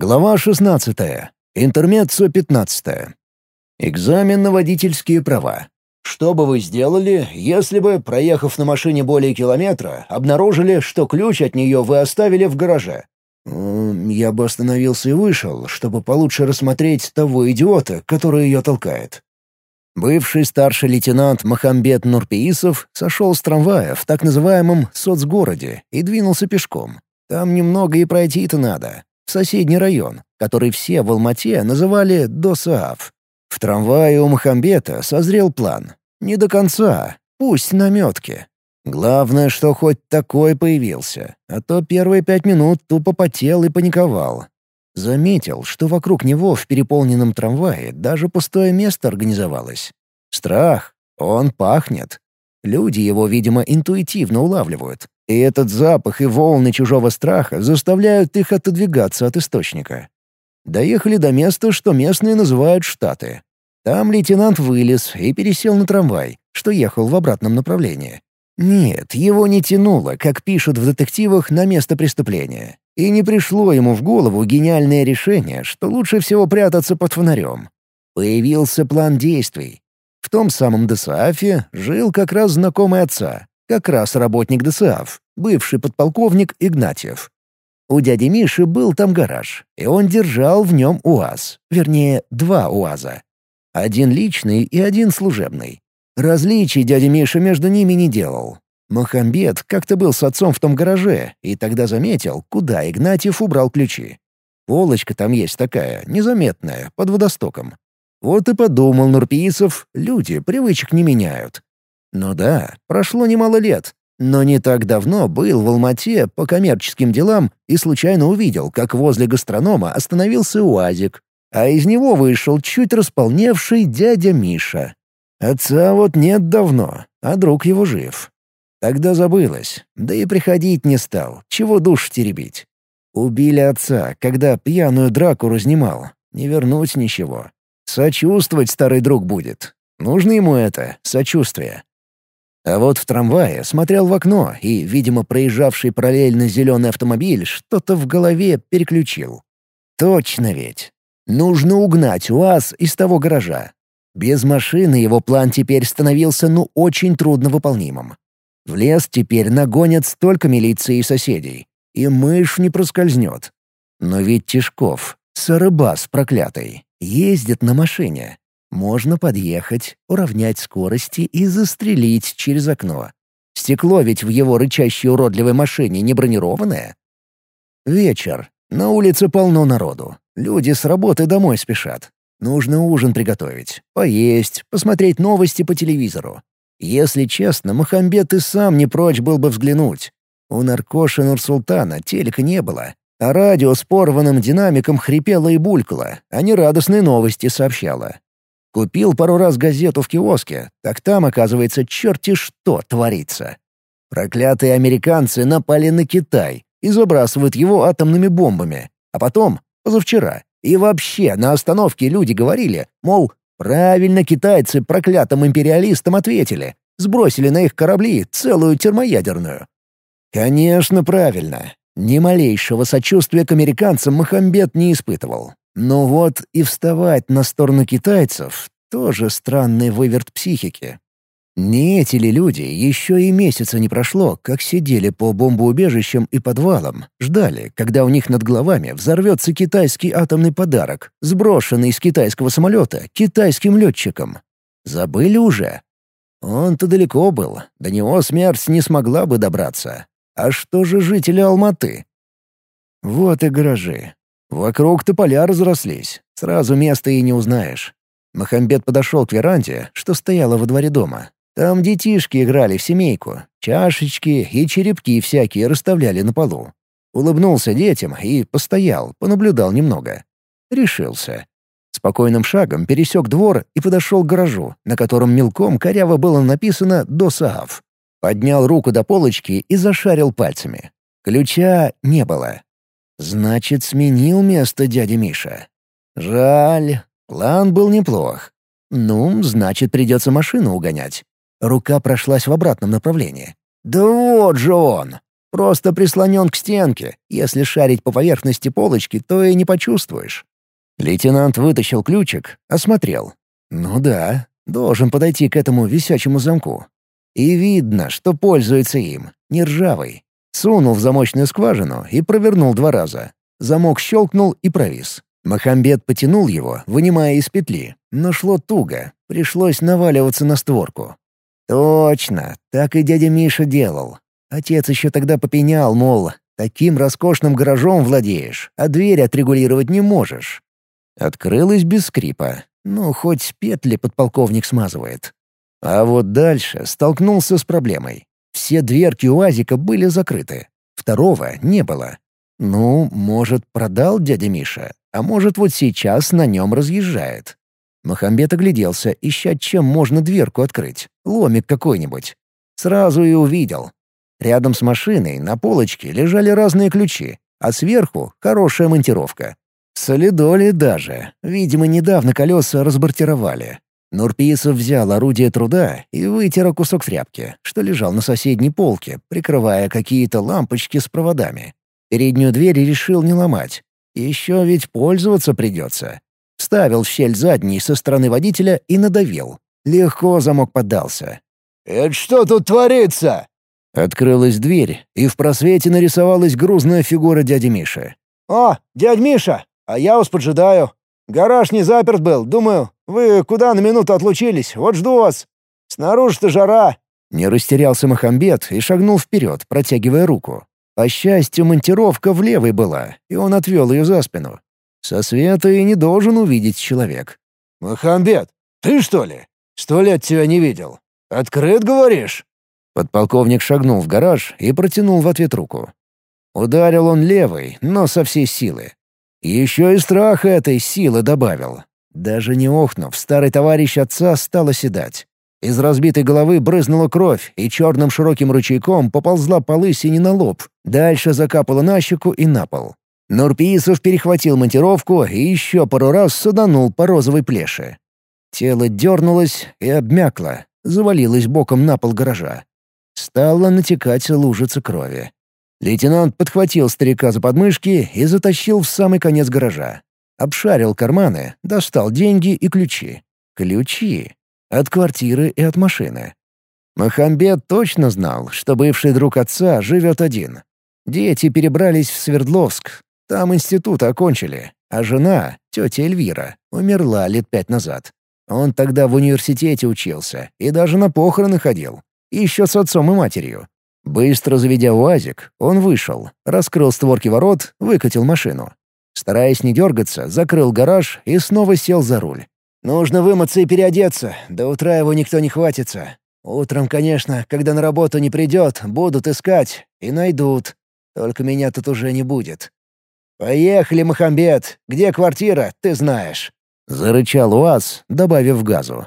Глава 16. Интермеццо 15. Экзамен на водительские права. Что бы вы сделали, если бы, проехав на машине более километра, обнаружили, что ключ от нее вы оставили в гараже? Я бы остановился и вышел, чтобы получше рассмотреть того идиота, который ее толкает. Бывший старший лейтенант Махамбет Нурпеисов сошел с трамвая в так называемом соцгороде и двинулся пешком. Там немного и пройти-то надо соседний район, который все в Алмате называли Досаав. В трамвае у Махамбета созрел план. Не до конца, пусть наметки. Главное, что хоть такой появился, а то первые пять минут тупо потел и паниковал. Заметил, что вокруг него в переполненном трамвае даже пустое место организовалось. Страх, он пахнет. Люди его, видимо, интуитивно улавливают. И этот запах и волны чужого страха заставляют их отодвигаться от источника. Доехали до места, что местные называют Штаты. Там лейтенант вылез и пересел на трамвай, что ехал в обратном направлении. Нет, его не тянуло, как пишут в детективах, на место преступления. И не пришло ему в голову гениальное решение, что лучше всего прятаться под фонарем. Появился план действий. В том самом ДСАФе жил как раз знакомый отца, как раз работник ДСАФ, бывший подполковник Игнатьев. У дяди Миши был там гараж, и он держал в нем УАЗ, вернее, два УАЗа. Один личный и один служебный. Различий дядя Миша между ними не делал. Мохамбет как-то был с отцом в том гараже и тогда заметил, куда Игнатьев убрал ключи. Полочка там есть такая, незаметная, под водостоком. Вот и подумал Нурпиисов, люди привычек не меняют. Ну да, прошло немало лет, но не так давно был в Алмате по коммерческим делам и случайно увидел, как возле гастронома остановился УАЗик, а из него вышел чуть располневший дядя Миша. Отца вот нет давно, а друг его жив. Тогда забылось, да и приходить не стал, чего душ теребить. Убили отца, когда пьяную драку разнимал. Не вернуть ничего. Сочувствовать старый друг будет. Нужно ему это, сочувствие. А вот в трамвае смотрел в окно и, видимо, проезжавший параллельно зеленый автомобиль что-то в голове переключил. Точно ведь. Нужно угнать УАЗ из того гаража. Без машины его план теперь становился ну очень трудновыполнимым. В лес теперь нагонят столько милиции и соседей, и мышь не проскользнет. Но ведь Тишков, сарыбас проклятый, ездит на машине, можно подъехать, уравнять скорости и застрелить через окно. Стекло ведь в его рычащей уродливой машине не бронированное. Вечер. На улице полно народу. Люди с работы домой спешат. Нужно ужин приготовить, поесть, посмотреть новости по телевизору. Если честно, Махамбет и сам не прочь был бы взглянуть. У наркоши Нурсултана телека не было, а радио с порванным динамиком хрипело и булькало, а не радостные новости сообщало. Купил пару раз газету в киоске, так там, оказывается, черти что творится. Проклятые американцы напали на Китай и забрасывают его атомными бомбами. А потом, позавчера, и вообще на остановке люди говорили, мол, правильно китайцы проклятым империалистам ответили, сбросили на их корабли целую термоядерную. Конечно, правильно. Ни малейшего сочувствия к американцам Махамбет не испытывал. Но вот и вставать на сторону китайцев — тоже странный выверт психики. Не эти ли люди еще и месяца не прошло, как сидели по бомбоубежищам и подвалам, ждали, когда у них над головами взорвется китайский атомный подарок, сброшенный из китайского самолета китайским летчиком. Забыли уже? Он-то далеко был, до него смерть не смогла бы добраться. А что же жители Алматы? Вот и гаражи, Вокруг тополя разрослись, сразу места и не узнаешь. Махамбет подошел к веранде, что стояла во дворе дома. Там детишки играли в семейку, чашечки и черепки всякие расставляли на полу. Улыбнулся детям и постоял, понаблюдал немного. Решился. Спокойным шагом пересек двор и подошел к гаражу, на котором мелком коряво было написано «Досаав». Поднял руку до полочки и зашарил пальцами. Ключа не было. Значит, сменил место дядя Миша. Жаль, план был неплох. Ну, значит, придется машину угонять. Рука прошлась в обратном направлении. Да вот же он! Просто прислонен к стенке. Если шарить по поверхности полочки, то и не почувствуешь. Лейтенант вытащил ключик, осмотрел. Ну да, должен подойти к этому висячему замку. И видно, что пользуется им, не ржавый. Сунул в замочную скважину и провернул два раза. Замок щелкнул и провис. Махамбет потянул его, вынимая из петли, но шло туго, пришлось наваливаться на створку. Точно, так и дядя Миша делал. Отец еще тогда попенял, мол, таким роскошным гаражом владеешь, а дверь отрегулировать не можешь. Открылась без скрипа. Ну, хоть петли подполковник смазывает. А вот дальше столкнулся с проблемой. Все дверки УАЗика были закрыты. Второго не было. Ну, может, продал дядя Миша, а может, вот сейчас на нем разъезжает. Махамбет огляделся, ища, чем можно дверку открыть. Ломик какой-нибудь. Сразу и увидел. Рядом с машиной на полочке лежали разные ключи, а сверху — хорошая монтировка. Солидоли даже. Видимо, недавно колеса разбортировали. Нурпиисов взял орудие труда и вытер кусок тряпки, что лежал на соседней полке, прикрывая какие-то лампочки с проводами. Переднюю дверь решил не ломать. Еще ведь пользоваться придется. Вставил в щель задний со стороны водителя и надавил. Легко замок поддался. «Это что тут творится?» Открылась дверь, и в просвете нарисовалась грузная фигура дяди Миши. «О, дядь Миша, а я вас поджидаю. Гараж не заперт был, думаю, вы куда на минуту отлучились, вот жду вас. Снаружи-то жара». Не растерялся Махамбет и шагнул вперед, протягивая руку. По счастью, монтировка в левой была, и он отвел ее за спину. Со света и не должен увидеть человек. «Махамбет, ты что ли? Сто лет тебя не видел. Открыт, говоришь?» Подполковник шагнул в гараж и протянул в ответ руку. Ударил он левой, но со всей силы. Еще и страх этой силы добавил. Даже не охнув, старый товарищ отца стал оседать. Из разбитой головы брызнула кровь, и черным широким ручейком поползла по лысине на лоб. Дальше закапала на щеку и на пол. Нурпиисов перехватил монтировку и еще пару раз суданул по розовой плеше. Тело дернулось и обмякло, завалилось боком на пол гаража. Стала натекать лужица крови. Лейтенант подхватил старика за подмышки и затащил в самый конец гаража. Обшарил карманы, достал деньги и ключи. Ключи. От квартиры и от машины. Махамбет точно знал, что бывший друг отца живет один. Дети перебрались в Свердловск. Там институт окончили, а жена, тетя Эльвира, умерла лет пять назад. Он тогда в университете учился и даже на похороны ходил. Еще с отцом и матерью. Быстро заведя УАЗик, он вышел, раскрыл створки ворот, выкатил машину. Стараясь не дергаться, закрыл гараж и снова сел за руль. Нужно вымыться и переодеться, до утра его никто не хватится. Утром, конечно, когда на работу не придет, будут искать и найдут. Только меня тут уже не будет. «Поехали, Махамбет! Где квартира, ты знаешь!» Зарычал УАЗ, добавив газу.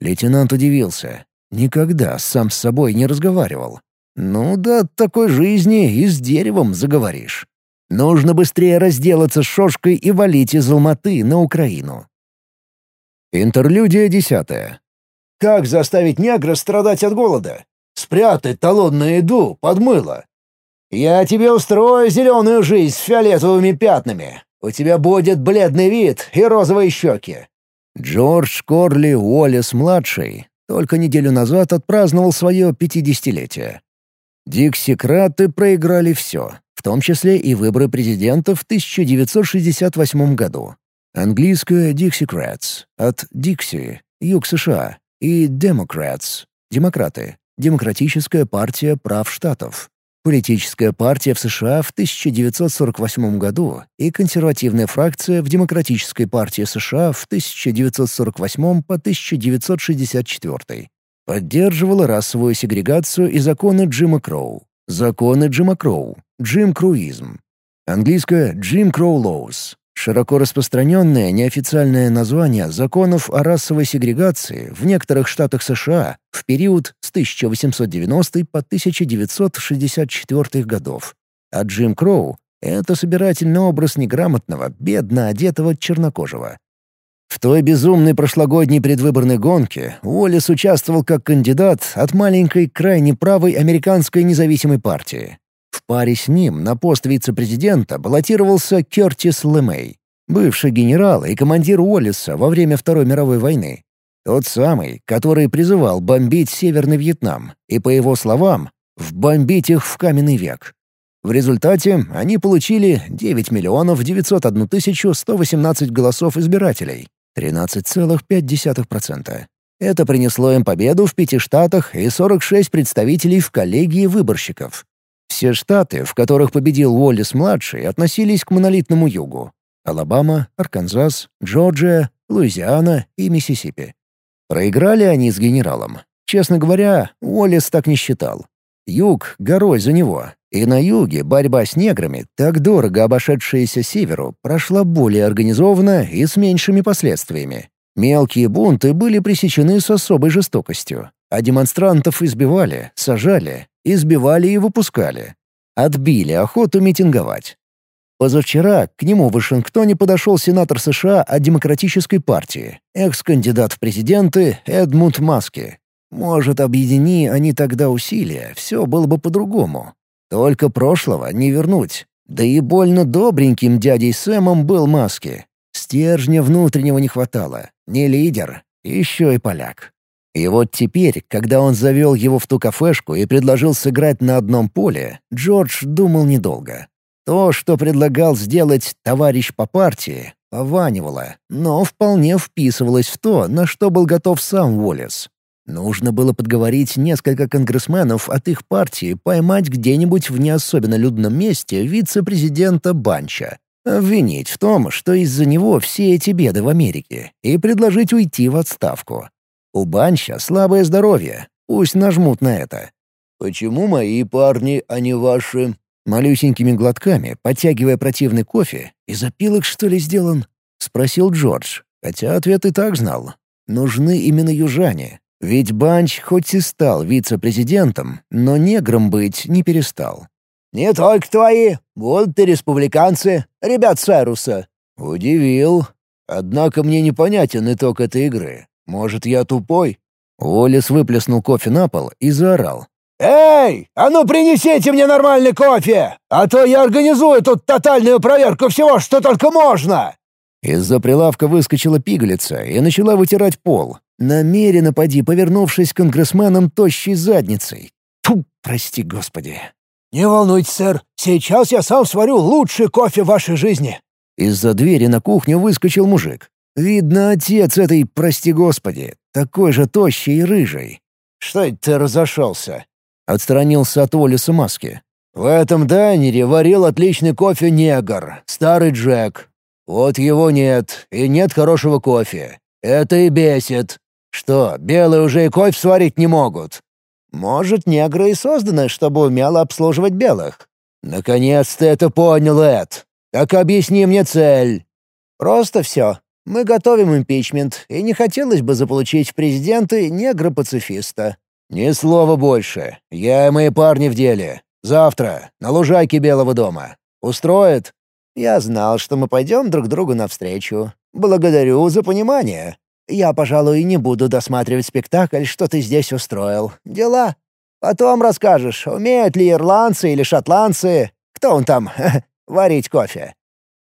Лейтенант удивился. Никогда сам с собой не разговаривал. Ну да, от такой жизни и с деревом заговоришь. Нужно быстрее разделаться с шошкой и валить из Алматы на Украину. Интерлюдия десятая. Как заставить негра страдать от голода? Спрятать талон на еду под мыло. Я тебе устрою зеленую жизнь с фиолетовыми пятнами. У тебя будет бледный вид и розовые щеки. Джордж Корли Уоллес-младший только неделю назад отпраздновал свое пятидесятилетие. Диксикраты проиграли все, в том числе и выборы президента в 1968 году. Английское «Dixiecrats» от «Dixie» — юг США, и «Democrats» — демократы, Демократическая партия прав штатов, политическая партия в США в 1948 году и консервативная фракция в Демократической партии США в 1948 по 1964. Поддерживала расовую сегрегацию и законы Джима Кроу. Законы Джима Кроу. Джим Круизм. Английское «Jim Crow Laws» Широко распространенное неофициальное название законов о расовой сегрегации в некоторых штатах США в период с 1890 по 1964 годов. А Джим Кроу — это собирательный образ неграмотного, бедно одетого чернокожего. Той безумной прошлогодней предвыборной гонке Уоллес участвовал как кандидат от маленькой крайне правой американской независимой партии. В паре с ним на пост вице-президента баллотировался Кертис Лемей, бывший генерал и командир Уоллиса во время Второй мировой войны. Тот самый, который призывал бомбить Северный Вьетнам, и, по его словам, вбомбить их в каменный век. В результате они получили 9 миллионов 901 тысячу 118 голосов избирателей, 13,5%. Это принесло им победу в пяти штатах и 46 представителей в коллегии выборщиков. Все штаты, в которых победил Уоллес-младший, относились к монолитному югу. Алабама, Арканзас, Джорджия, Луизиана и Миссисипи. Проиграли они с генералом. Честно говоря, Уоллес так не считал. Юг горой за него, и на юге борьба с неграми, так дорого обошедшаяся северу, прошла более организованно и с меньшими последствиями. Мелкие бунты были пресечены с особой жестокостью, а демонстрантов избивали, сажали, избивали и выпускали. Отбили охоту митинговать. Позавчера к нему в Вашингтоне подошел сенатор США от Демократической партии, экс-кандидат в президенты Эдмунд Маски. Может, объедини они тогда усилия, все было бы по-другому. Только прошлого не вернуть. Да и больно добреньким дядей Сэмом был Маски. Стержня внутреннего не хватало. Не лидер, еще и поляк. И вот теперь, когда он завел его в ту кафешку и предложил сыграть на одном поле, Джордж думал недолго. То, что предлагал сделать товарищ по партии, пованивало, но вполне вписывалось в то, на что был готов сам Уоллес. Нужно было подговорить несколько конгрессменов от их партии поймать где-нибудь в не особенно людном месте вице-президента Банча, обвинить в том, что из-за него все эти беды в Америке, и предложить уйти в отставку. У Банча слабое здоровье, пусть нажмут на это. «Почему мои парни, а не ваши?» Малюсенькими глотками, подтягивая противный кофе, из опилок что ли сделан? Спросил Джордж, хотя ответ и так знал. Нужны именно южане. Ведь Банч хоть и стал вице-президентом, но негром быть не перестал. «Не только твои, будут и республиканцы, ребят Сайруса». «Удивил. Однако мне непонятен итог этой игры. Может, я тупой?» Уоллес выплеснул кофе на пол и заорал. «Эй, а ну принесите мне нормальный кофе, а то я организую тут тотальную проверку всего, что только можно!» Из-за прилавка выскочила пигалица и начала вытирать пол, намеренно поди, повернувшись к конгрессменам тощей задницей. Фу, прости господи. «Не волнуйтесь, сэр, сейчас я сам сварю лучший кофе в вашей жизни!» Из-за двери на кухню выскочил мужик. Видно, отец этой, прости господи, такой же тощий и рыжий. «Что это ты разошелся?» Отстранился от Уоллеса маски. «В этом дайнере варил отличный кофе негр, старый Джек. Вот его нет, и нет хорошего кофе. Это и бесит. Что, белые уже и кофе сварить не могут?» «Может, негры и созданы, чтобы умело обслуживать белых?» «Наконец ты это понял, Эд. Так объясни мне цель». «Просто все. Мы готовим импичмент, и не хотелось бы заполучить в президенты негра-пацифиста. «Ни слова больше. Я и мои парни в деле. Завтра, на лужайке Белого дома. Устроит?» «Я знал, что мы пойдем друг другу навстречу. Благодарю за понимание. Я, пожалуй, не буду досматривать спектакль, что ты здесь устроил. Дела. Потом расскажешь, умеют ли ирландцы или шотландцы, кто он там, варить кофе».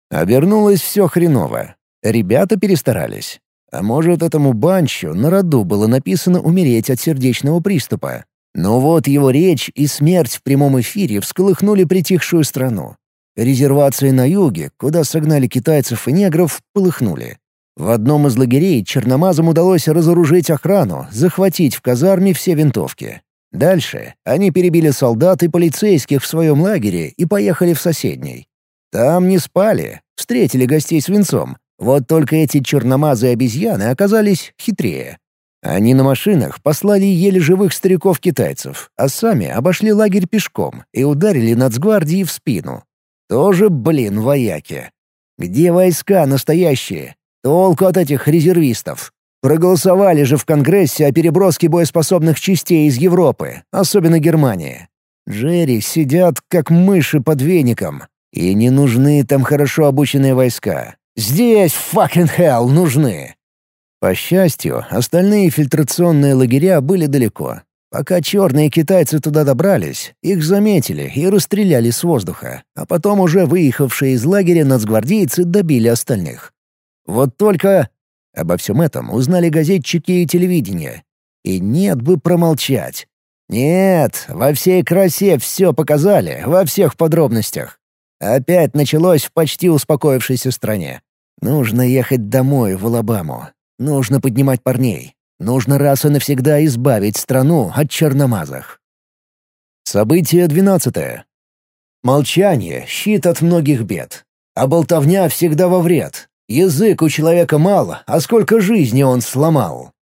Обернулось все хреново. Ребята перестарались. А может, этому банчу на роду было написано умереть от сердечного приступа. Но вот его речь и смерть в прямом эфире всколыхнули притихшую страну. Резервации на юге, куда согнали китайцев и негров, полыхнули. В одном из лагерей черномазам удалось разоружить охрану, захватить в казарме все винтовки. Дальше они перебили солдат и полицейских в своем лагере и поехали в соседний. Там не спали, встретили гостей свинцом, вот только эти черномазые обезьяны оказались хитрее. Они на машинах послали еле живых стариков-китайцев, а сами обошли лагерь пешком и ударили нацгвардии в спину. Тоже, блин, вояки. Где войска настоящие? Толку от этих резервистов. Проголосовали же в Конгрессе о переброске боеспособных частей из Европы, особенно Германии. Джерри сидят как мыши под веником, и не нужны там хорошо обученные войска. Здесь, fucking hell, нужны!» По счастью, остальные фильтрационные лагеря были далеко. Пока черные китайцы туда добрались, их заметили и расстреляли с воздуха, а потом уже выехавшие из лагеря нацгвардейцы добили остальных. Вот только обо всем этом узнали газетчики и телевидение. И нет бы промолчать. Нет, во всей красе все показали, во всех подробностях. Опять началось в почти успокоившейся стране. Нужно ехать домой, в Алабаму. Нужно поднимать парней. Нужно раз и навсегда избавить страну от черномазых. Событие двенадцатое. Молчание — щит от многих бед. А болтовня всегда во вред. Язык у человека мало, а сколько жизни он сломал.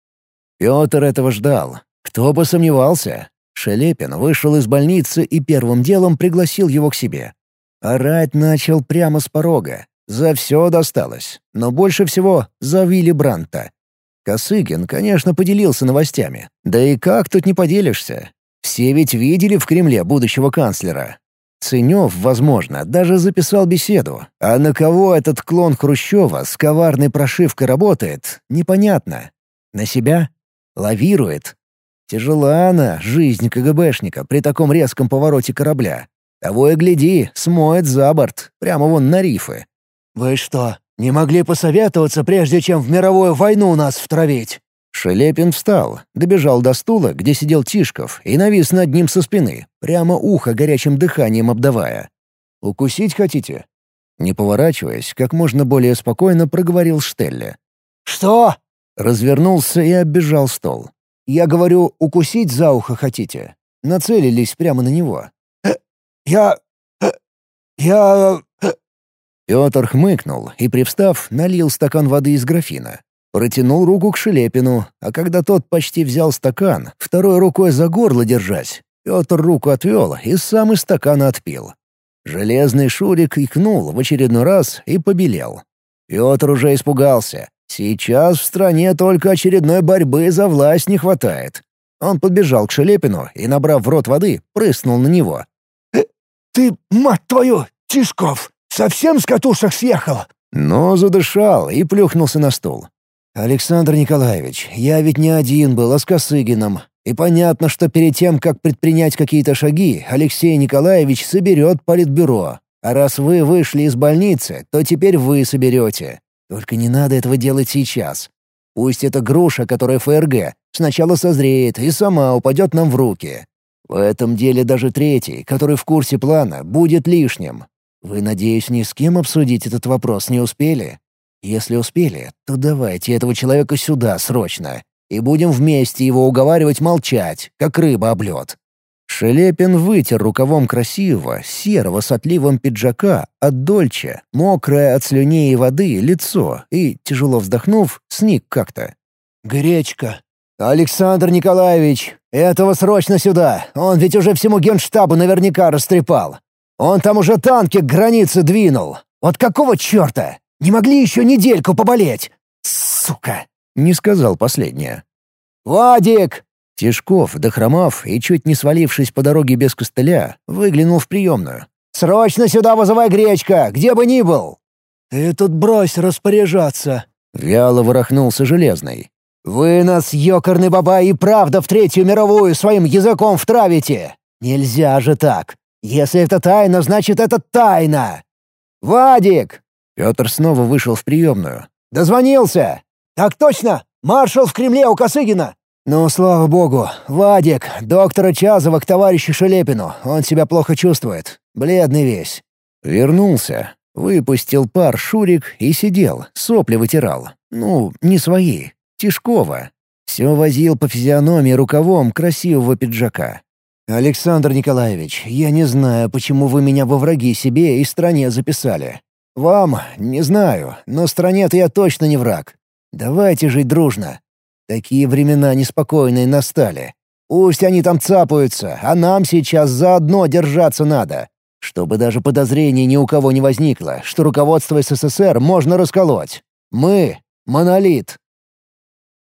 Петр этого ждал. Кто бы сомневался. Шелепин вышел из больницы и первым делом пригласил его к себе. Орать начал прямо с порога. За все досталось, но больше всего за Вилли Бранта. Косыгин, конечно, поделился новостями. Да и как тут не поделишься? Все ведь видели в Кремле будущего канцлера. Ценев, возможно, даже записал беседу. А на кого этот клон Хрущева с коварной прошивкой работает, непонятно. На себя? Лавирует? Тяжела она, жизнь КГБшника, при таком резком повороте корабля. Того и гляди, смоет за борт, прямо вон на рифы. «Вы что, не могли посоветоваться, прежде чем в мировую войну нас втравить?» Шелепин встал, добежал до стула, где сидел Тишков, и навис над ним со спины, прямо ухо горячим дыханием обдавая. «Укусить хотите?» Не поворачиваясь, как можно более спокойно проговорил Штелле. «Что?» Развернулся и оббежал стол. «Я говорю, укусить за ухо хотите?» Нацелились прямо на него. «Я... я...» Петр хмыкнул и, привстав, налил стакан воды из графина. Протянул руку к Шелепину, а когда тот почти взял стакан, второй рукой за горло держась, Петр руку отвел и сам из стакана отпил. Железный Шурик икнул в очередной раз и побелел. Петр уже испугался. Сейчас в стране только очередной борьбы за власть не хватает. Он подбежал к Шелепину и, набрав в рот воды, прыснул на него. «Э, «Ты, мать твою, Тишков, Совсем с катушек съехал?» Но задышал и плюхнулся на стул. «Александр Николаевич, я ведь не один был, а с Косыгином. И понятно, что перед тем, как предпринять какие-то шаги, Алексей Николаевич соберет политбюро. А раз вы вышли из больницы, то теперь вы соберете. Только не надо этого делать сейчас. Пусть эта груша, которая ФРГ, сначала созреет и сама упадет нам в руки. В этом деле даже третий, который в курсе плана, будет лишним. Вы, надеюсь, ни с кем обсудить этот вопрос не успели? Если успели, то давайте этого человека сюда срочно, и будем вместе его уговаривать молчать, как рыба об лед». Шелепин вытер рукавом красивого, серого с отливом пиджака от дольче, мокрое от слюней и воды лицо и, тяжело вздохнув, сник как-то. «Гречка». «Александр Николаевич, этого срочно сюда! Он ведь уже всему генштабу наверняка растрепал. Он там уже танки к границе двинул. Вот какого черта? Не могли еще недельку поболеть? Сука!» — не сказал последнее. «Вадик!» Тишков, дохромав и чуть не свалившись по дороге без костыля, выглянул в приемную. «Срочно сюда вызывай гречка, где бы ни был!» «Ты тут брось распоряжаться!» — вяло ворохнулся Железный. «Вы нас, ёкарный баба, и правда в Третью мировую своим языком втравите! Нельзя же так! Если это тайна, значит, это тайна! Вадик!» Петр снова вышел в приемную. «Дозвонился!» «Так точно! Маршал в Кремле у Косыгина!» «Ну, слава богу. Вадик, доктора Чазова к товарищу Шелепину. Он себя плохо чувствует. Бледный весь». Вернулся. Выпустил пар Шурик и сидел, сопли вытирал. Ну, не свои. Тишкова. Все возил по физиономии рукавом красивого пиджака. «Александр Николаевич, я не знаю, почему вы меня во враги себе и стране записали. Вам, не знаю, но стране-то я точно не враг. Давайте жить дружно. Такие времена неспокойные настали. Пусть они там цапаются, а нам сейчас заодно держаться надо, чтобы даже подозрений ни у кого не возникло, что руководство СССР можно расколоть. Мы — монолит,